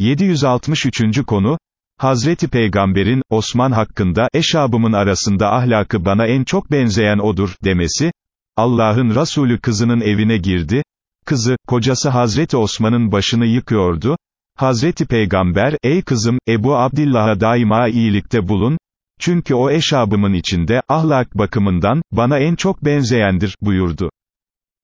763. konu, Hazreti Peygamber'in, Osman hakkında, eşabımın arasında ahlakı bana en çok benzeyen odur, demesi, Allah'ın Resulü kızının evine girdi, kızı, kocası Hazreti Osman'ın başını yıkıyordu, Hazreti Peygamber, ey kızım, Ebu Abdillah'a daima iyilikte bulun, çünkü o eşabımın içinde, ahlak bakımından, bana en çok benzeyendir, buyurdu.